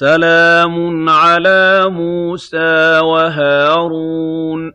سلام على موسى وهارون.